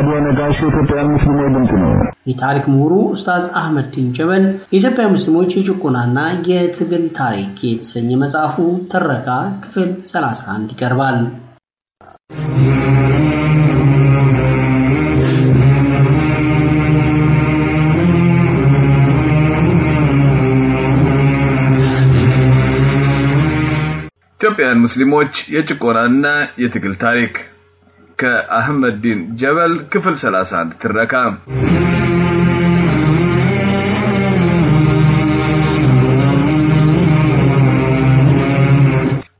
አድዋ ነጋሽ የኢትዮጵያ ሙስሊሞች ድምፅ ነው። የታሪክ ምሁሩ ኡስታዝ አህመድ ዲን ጀበል የኢትዮጵያ ሙስሊሞች የጭቆናና የትግል ታሪክ የተሰኘ መጽሐፉ ትረካ ክፍል 31 ይቀርባል። ኢትዮጵያውያን ሙስሊሞች የጭቆናና የትግል ታሪክ ከአህመድ ዲን ጀበል ክፍል 31 ትረካ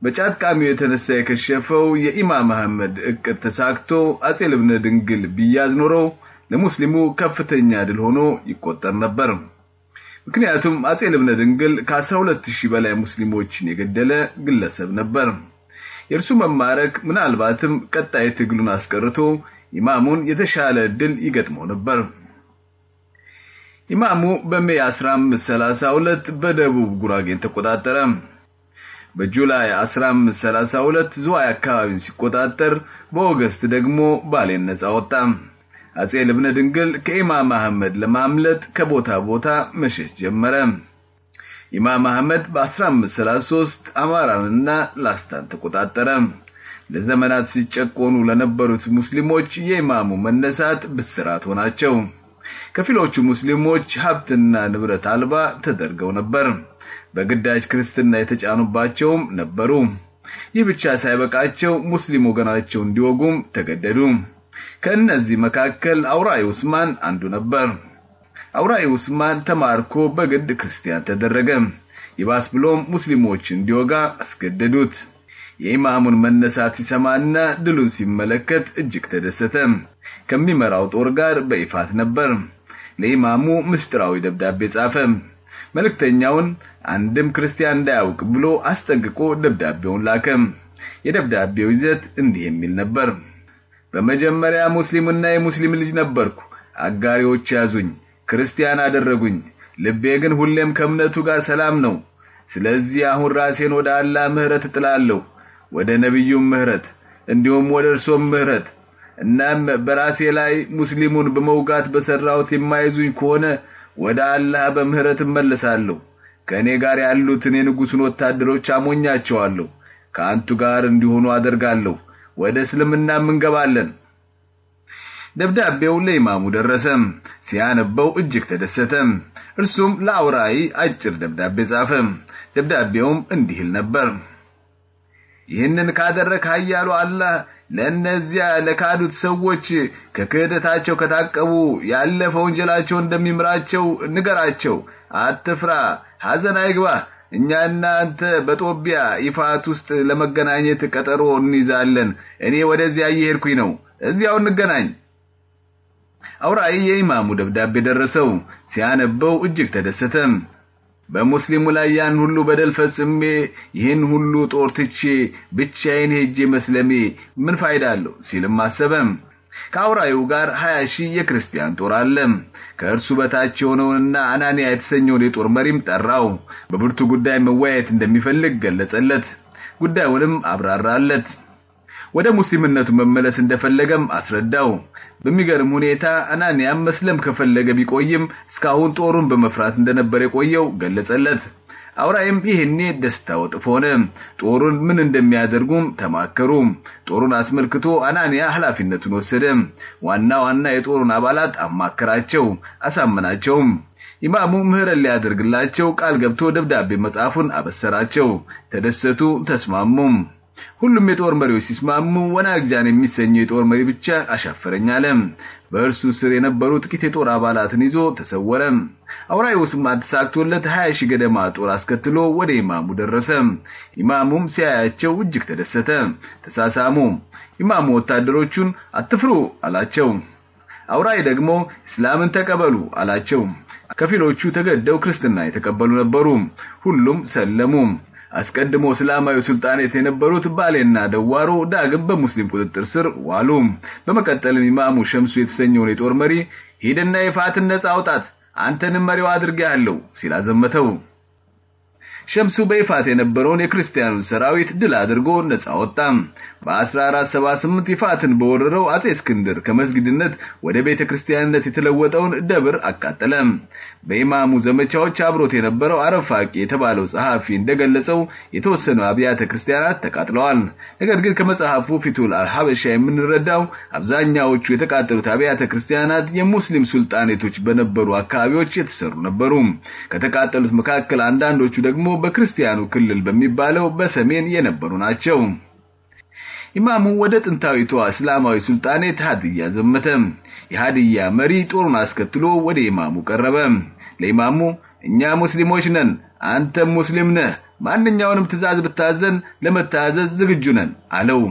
በጫት ቃሚው የተነሳ የከሸፈው የኢማም አህመድ እቅድ ተሳክቶ አጼ ልብነ ድንግል ቢያዝ ኖሮ ለሙስሊሙ ከፍተኛ ድል ሆኖ ይቆጠር ነበር። ምክንያቱም አጼ ልብነ ድንግል ከ12000 በላይ ሙስሊሞችን የገደለ ግለሰብ ነበር። የእርሱ መማረክ ምናልባትም ቀጣይ ትግሉን አስቀርቶ ኢማሙን የተሻለ ድል ይገጥመው ነበር። ኢማሙ በሜይ 1532 በደቡብ ጉራጌን ተቆጣጠረ። በጁላይ 1532 ዝዋይ አካባቢን ሲቆጣጠር በኦገስት ደግሞ ባሌን ነጻ ወጣ። አጼ ልብነ ድንግል ከኢማም አህመድ ለማምለጥ ከቦታ ቦታ መሸሽ ጀመረ። ኢማም አህመድ በ1533 አማራንና ላስታን ተቆጣጠረ። ለዘመናት ሲጨቆኑ ለነበሩት ሙስሊሞች የኢማሙ መነሳት ብስራት ሆናቸው። ከፊሎቹ ሙስሊሞች ሀብትና ንብረት አልባ ተደርገው ነበር። በግዳጅ ክርስትና የተጫኑባቸውም ነበሩ። ይህ ብቻ ሳይበቃቸው ሙስሊም ወገናቸው እንዲወጉም ተገደዱ። ከእነዚህ መካከል አውራይ ኡስማን አንዱ ነበር። አውራይ ኡስማን ተማርኮ በግድ ክርስቲያን ተደረገ። ይባስ ብሎም ሙስሊሞች እንዲወጋ አስገደዱት። የኢማሙን መነሳት ሲሰማና ድሉን ሲመለከት እጅግ ተደሰተ። ከሚመራው ጦር ጋር በይፋት ነበር። ለኢማሙ ምስጢራዊ ደብዳቤ ጻፈ። መልእክተኛውን አንድም ክርስቲያን እንዳያውቅ ብሎ አስጠንቅቆ ደብዳቤውን ላከ። የደብዳቤው ይዘት እንዲህ የሚል ነበር። በመጀመሪያ ሙስሊምና የሙስሊም ልጅ ነበርኩ። አጋሪዎች ያዙኝ፣ ክርስቲያን አደረጉኝ። ልቤ ግን ሁሌም ከእምነቱ ጋር ሰላም ነው። ስለዚህ አሁን ራሴን ወደ አላህ ምህረት እጥላለሁ፣ ወደ ነብዩም ምህረት እንዲሁም ወደ እርሶም ምህረት። እናም በራሴ ላይ ሙስሊሙን በመውጋት በሰራሁት የማይዙኝ ከሆነ ወደ አላህ በምህረት እመለሳለሁ። ከእኔ ጋር ያሉትን የንጉሱን ወታደሮች አሞኛቸዋለሁ፣ ከአንቱ ጋር እንዲሆኑ አደርጋለሁ። ወደ እስልምናም እንገባለን። ደብዳቤው ለኢማሙ ደረሰ። ሲያነበው እጅግ ተደሰተ። እርሱም ለአውራይ አጭር ደብዳቤ ጻፈ። ደብዳቤውም እንዲህ ይል ነበር። ይህንን ካደረክ ኃያሉ አላህ ለእነዚያ ለካዱት ሰዎች ከክህደታቸው ከታቀቡ ያለፈ ወንጀላቸው እንደሚምራቸው ንገራቸው። አትፍራ፣ ሐዘን አይግባህ። እኛና አንተ በጦቢያ ይፋት ውስጥ ለመገናኘት ቀጠሮ እንይዛለን። እኔ ወደዚያ እየሄድኩኝ ነው። እዚያው እንገናኝ። አውራይ የኢማሙ ደብዳቤ ደረሰው። ሲያነበው እጅግ ተደሰተ። በሙስሊሙ ላይ ያን ሁሉ በደል ፈጽሜ ይህን ሁሉ ጦር ትቼ ብቻዬን ሄጄ መስለሜ ምን ፋይዳ አለው ሲልም አሰበ። ከአውራዩ ጋር ሀያ ሺህ የክርስቲያን ጦር አለ። ከእርሱ በታች የሆነውንና አናንያ የተሰኘውን የጦር መሪም ጠራው። በብርቱ ጉዳይ መወያየት እንደሚፈልግ ገለጸለት። ጉዳዩንም አብራራለት። ወደ ሙስሊምነቱ መመለስ እንደፈለገም አስረዳው። በሚገርም ሁኔታ አናንያም መስለም ከፈለገ ቢቆይም እስካሁን ጦሩን በመፍራት እንደነበር የቆየው ገለጸለት። አውራይም ይህኔ ደስታው እጥፍ ሆነ። ጦሩን ምን እንደሚያደርጉም ተማከሩ። ጦሩን አስመልክቶ አናንያ ኃላፊነቱን ወሰደ። ዋና ዋና የጦሩን አባላት አማከራቸው፣ አሳመናቸውም። ኢማሙ ምህረት ሊያደርግላቸው ቃል ገብቶ ደብዳቤ መጻፉን አበሰራቸው። ተደሰቱ፣ ተስማሙም። ሁሉም የጦር መሪዎች ሲስማሙ ወናግጃን የሚሰኘው የጦር መሪ ብቻ አሻፈረኝ አለ። በእርሱ ስር የነበሩ ጥቂት የጦር አባላትን ይዞ ተሰወረ። አውራይ ኡስማን ተሳክቶለት 20 ሺህ ገደማ ጦር አስከትሎ ወደ ኢማሙ ደረሰ። ኢማሙም ሲያያቸው እጅግ ተደሰተ። ተሳሳሙ። ኢማሙ ወታደሮቹን አትፍሩ አላቸው። አውራይ ደግሞ እስላምን ተቀበሉ አላቸው። ከፊሎቹ ተገደው ክርስትና የተቀበሉ ነበሩ። ሁሉም ሰለሙ። አስቀድሞ እስላማዊ ሱልጣኔት የነበሩት ባሌና ደዋሮ ዳግም በሙስሊም ቁጥጥር ስር ዋሉ። በመቀጠልም ኢማሙ ሸምሱ የተሰኘውን የጦር መሪ ሂድና የፋትን ነጻ አውጣት አንተንም መሪው አድርጌሃለሁ ሲል አዘመተው። ሸምሱ በይፋት የነበረውን የክርስቲያኑን ሰራዊት ድል አድርጎ ነጻ ወጣ። በ1478 ይፋትን በወረረው አጼ እስክንድር ከመስጊድነት ወደ ቤተ ክርስቲያንነት የተለወጠውን ደብር አቃጠለ። በኢማሙ ዘመቻዎች አብሮት የነበረው አረፋቂ የተባለው ጸሐፊ እንደገለጸው የተወሰኑ አብያተ ክርስቲያናት ተቃጥለዋል። ነገር ግን ከመጽሐፉ ፊቱል አልሐበሻ የምንረዳው አብዛኛዎቹ የተቃጠሉት አብያተ ክርስቲያናት የሙስሊም ሱልጣኔቶች በነበሩ አካባቢዎች የተሰሩ ነበሩ። ከተቃጠሉት መካከል አንዳንዶቹ ደግሞ በክርስቲያኑ ክልል በሚባለው በሰሜን የነበሩ ናቸው። ኢማሙ ወደ ጥንታዊቷ እስላማዊ ሱልጣኔት ሀዲያ ዘመተ። የሀዲያ መሪ ጦሩን አስከትሎ ወደ ኢማሙ ቀረበ። ለኢማሙ እኛ ሙስሊሞች ነን፣ አንተም ሙስሊም ነህ፣ ማንኛውንም ትእዛዝ ብታዘን ለመታዘዝ ዝግጁ ነን አለው።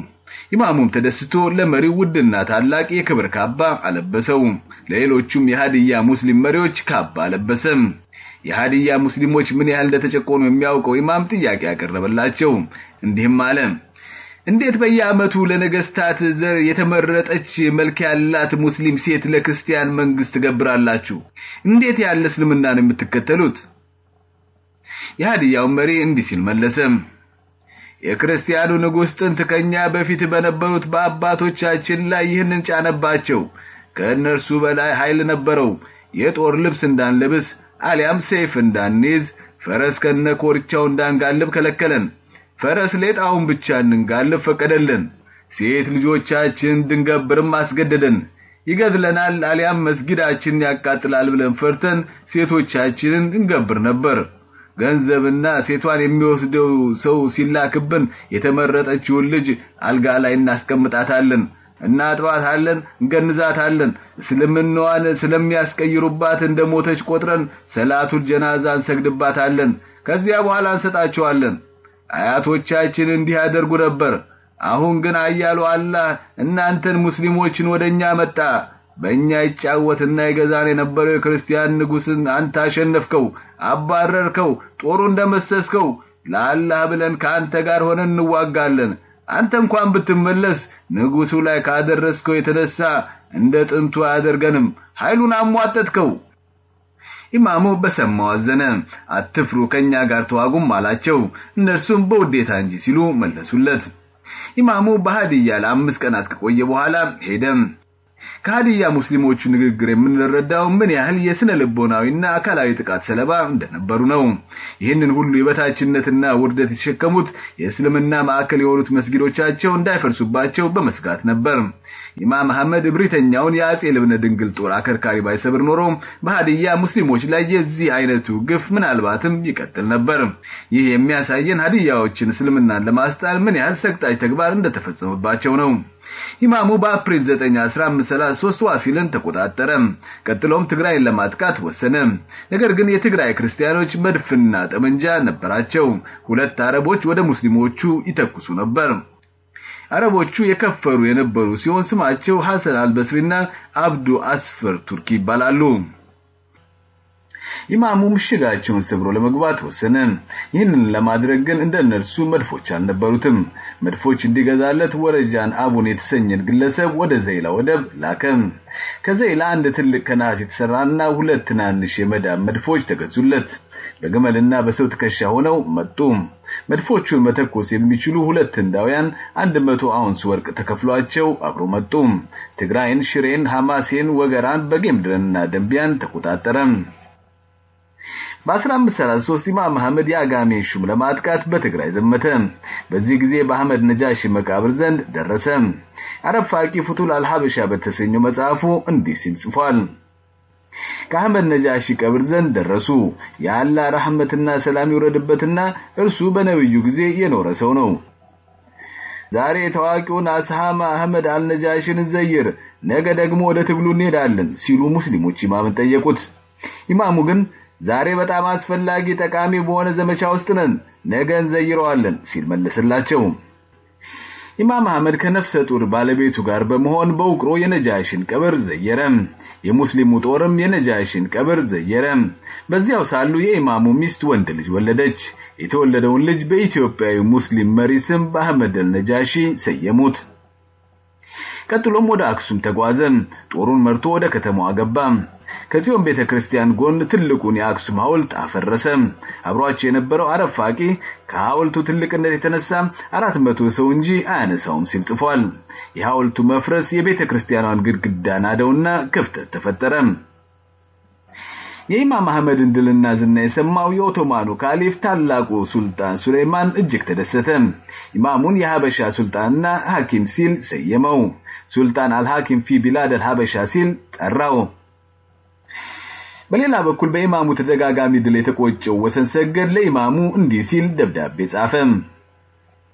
ኢማሙም ተደስቶ ለመሪው ውድና ታላቅ የክብር ካባ አለበሰው። ለሌሎቹም የሀዲያ ሙስሊም መሪዎች ካባ አለበሰ። የሀዲያ ሙስሊሞች ምን ያህል እንደተጨቆኑ የሚያውቀው ኢማም ጥያቄ ያቀረበላቸው እንዲህም አለ እንዴት በየዓመቱ ለነገስታት ዘር የተመረጠች መልክ ያላት ሙስሊም ሴት ለክርስቲያን መንግስት ትገብራላችሁ? እንዴት ያለ እስልምና ነው የምትከተሉት? የሀዲያው መሪ እንዲህ ሲል መለሰ። የክርስቲያኑ ንጉሥ ጥንት ከኛ በፊት በነበሩት በአባቶቻችን ላይ ይህንን ጫነባቸው። ከእነርሱ በላይ ኃይል ነበረው። የጦር ልብስ እንዳንለብስ አሊያም ሰይፍ እንዳንይዝ፣ ፈረስ ከነ ኮርቻው እንዳንጋልብ ከለከለን። ፈረስ ሌጣውን ብቻ እንጋልብ ፈቀደልን። ሴት ልጆቻችን እንድንገብርም አስገደደን። ይገድለናል አሊያም መስጊዳችንን ያቃጥላል ብለን ፈርተን ሴቶቻችንን እንገብር ነበር። ገንዘብና ሴቷን የሚወስደው ሰው ሲላክብን የተመረጠችውን ልጅ አልጋ ላይ እናስቀምጣታለን፣ እናጥባታለን፣ እንገንዛታለን። እስልምናዋን ስለሚያስቀይሩባት እንደ ሞተች ቆጥረን ሰላቱል ጀናዛ እንሰግድባታለን። ከዚያ በኋላ እንሰጣቸዋለን። አያቶቻችን እንዲህ ያደርጉ ነበር። አሁን ግን አያሉ አላህ እናንተን ሙስሊሞችን ወደኛ መጣ። በእኛ ይጫወትና ይገዛን የነበረው የክርስቲያን ንጉስን አንተ አሸነፍከው፣ አባረርከው፣ ጦሩ እንደመሰስከው። ለአላህ ብለን ከአንተ ጋር ሆነን እንዋጋለን። አንተ እንኳን ብትመለስ ንጉሱ ላይ ካደረስከው የተነሳ እንደ ጥንቱ አያደርገንም። ኃይሉን አሟጠጥከው። ኢማሙ በሰማው አዘነ። አትፍሩ፣ ከኛ ጋር ተዋጉም አላቸው። እነርሱም በውዴታ እንጂ ሲሉ መለሱለት። ኢማሙ በሃዲያ ለአምስት ቀናት ከቆየ በኋላ ሄደ። ከሃዲያ ሙስሊሞቹ ንግግር የምንረዳው ምን ያህል የስነ ልቦናዊና አካላዊ ጥቃት ሰለባ እንደነበሩ ነው። ይህንን ሁሉ የበታችነትና ውርደት የተሸከሙት የእስልምና ማዕከል የሆኑት መስጊዶቻቸው እንዳይፈርሱባቸው በመስጋት ነበር። ኢማም አህመድ እብሪተኛውን የአጼ ልብነ ድንግል ጦር አከርካሪ ባይሰብር ኖሮ በሃዲያ ሙስሊሞች ላይ የዚህ አይነቱ ግፍ ምናልባትም ይቀጥል ነበር። ይህ የሚያሳየን ሀዲያዎችን እስልምናን ለማስጣል ምን ያህል ሰቅጣጭ ተግባር እንደተፈጸመባቸው ነው። ኢማሙ በአፕሪል 9 1533 ዋሲልን ተቆጣጠረ። ቀጥሎም ትግራይን ለማጥቃት ወሰነ። ነገር ግን የትግራይ ክርስቲያኖች መድፍና ጠመንጃ ነበራቸው። ሁለት አረቦች ወደ ሙስሊሞቹ ይተኩሱ ነበር። አረቦቹ የከፈሩ የነበሩ ሲሆን ስማቸው ሐሰን አልበስሪና አብዱ አስፈር ቱርኪ ይባላሉ። ኢማሙ ምሽጋቸውን ሰብሮ ለመግባት ወሰነ። ይህንን ለማድረግ ግን እንደነርሱ መድፎች አልነበሩትም። መድፎች እንዲገዛለት ወረጃን አቡን የተሰኘን ግለሰብ ወደ ዘይላ ወደብ ላከ። ከዘይላ አንድ ትልቅ ከነሐስ የተሰራና ሁለት ትናንሽ የመዳብ መድፎች ተገዙለት። በግመልና በሰው ትከሻ ሆነው መጡ። መድፎቹን መተኮስ የሚችሉ ሁለት ህንዳውያን አንድ መቶ አውንስ ወርቅ ተከፍሏቸው አብሮ መጡ። ትግራይን፣ ሽሬን፣ ሐማሴን፣ ወገራን፣ በጌምድርንና ደንቢያን ተቆጣጠረ። በ1533 ኢማም አህመድ የአጋሜ ሹም ለማጥቃት በትግራይ ዘመተ። በዚህ ጊዜ በአህመድ ነጃሺ መቃብር ዘንድ ደረሰ። አረፋቂ ፍቱል አልሐበሻ በተሰኘው መጽሐፉ እንዲህ ሲል ጽፏል። ከአህመድ ነጃሺ ቀብር ዘንድ ደረሱ። የአላህ ረህመትና ሰላም ይውረድበትና እርሱ በነብዩ ጊዜ የኖረ ሰው ነው። ዛሬ ታዋቂውን አስሃማ አህመድ አልነጃሽን ዘይር፣ ነገ ደግሞ ወደ ትግሉ እንሄዳለን ሲሉ ሙስሊሞች ኢማምን ጠየቁት። ኢማሙ ግን ዛሬ በጣም አስፈላጊ ጠቃሚ በሆነ ዘመቻ ውስጥ ነን፣ ነገ እንዘይረዋለን ሲል መለሰላቸው። ኢማም አህመድ ከነፍሰ ጡር ባለቤቱ ጋር በመሆን በውቅሮ የነጃሽን ቀብር ዘየረ። የሙስሊሙ ጦርም የነጃሽን ቀብር ዘየረ። በዚያው ሳሉ የኢማሙ ሚስት ወንድ ልጅ ወለደች። የተወለደውን ልጅ በኢትዮጵያዊ ሙስሊም መሪ ስም በአህመድ አልነጃሺ ሰየሙት። ቀጥሎም ወደ አክሱም ተጓዘ። ጦሩን መርቶ ወደ ከተማዋ ገባ። ከጽዮን ቤተ ክርስቲያን ጎን ትልቁን የአክሱም ሐውልት አፈረሰ። አብሯቸው የነበረው አረፋቂ ከሐውልቱ ትልቅነት የተነሳ አራት መቶ ሰው እንጂ አያነሳውም ሲል ጽፏል። የሐውልቱ መፍረስ የቤተ ክርስቲያኗን ግድግዳ ናደውና ክፍተት ተፈጠረ። የኢማም አህመድን ድልና ዝና የሰማው የኦቶማኑ ካሊፍ ታላቁ ሱልጣን ሱሌይማን እጅግ ተደሰተ። ኢማሙን የሀበሻ ሱልጣንና ሐኪም ሲል ሰየመው። سلطان الحاكم في بلاد الحبشة ሲል ጠራው። በሌላ በኩል በኢማሙ ተደጋጋሚ ድል የተቆጨው ወሰን ሰገድ ለኢማሙ እንዲህ ሲል ደብዳቤ ጻፈ።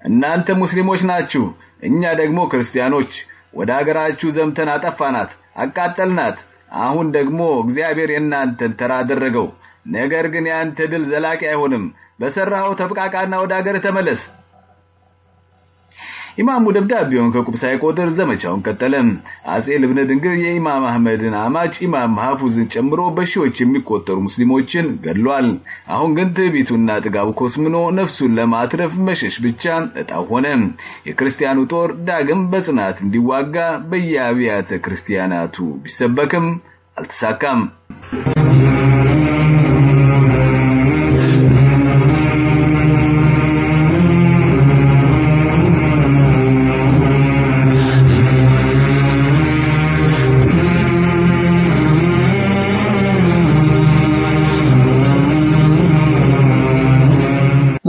እናንተ ሙስሊሞች ናችሁ፣ እኛ ደግሞ ክርስቲያኖች። ወደ አገራችሁ ዘምተን አጠፋናት፣ አቃጠልናት። አሁን ደግሞ እግዚአብሔር የእናንተን ተራ አደረገው። ነገር ግን ያንተ ድል ዘላቂ አይሆንም። በሰራው ተብቃቃና ወደ አገር ተመለስ። ኢማሙ ደብዳቤውን ከቁብ ሳይቆጥር ዘመቻውን ቀጠለ። አጼ ልብነ ድንግል የኢማም አህመድን አማች ኢማም ሐፉዝን ጨምሮ በሺዎች የሚቆጠሩ ሙስሊሞችን ገድሏል። አሁን ግን ትዕቢቱና ጥጋቡ ኮስምኖ ነፍሱን ለማትረፍ መሸሽ ብቻ እጣው ሆነ። የክርስቲያኑ ጦር ዳግም በጽናት እንዲዋጋ በየአብያተ ክርስቲያናቱ ቢሰበክም አልተሳካም።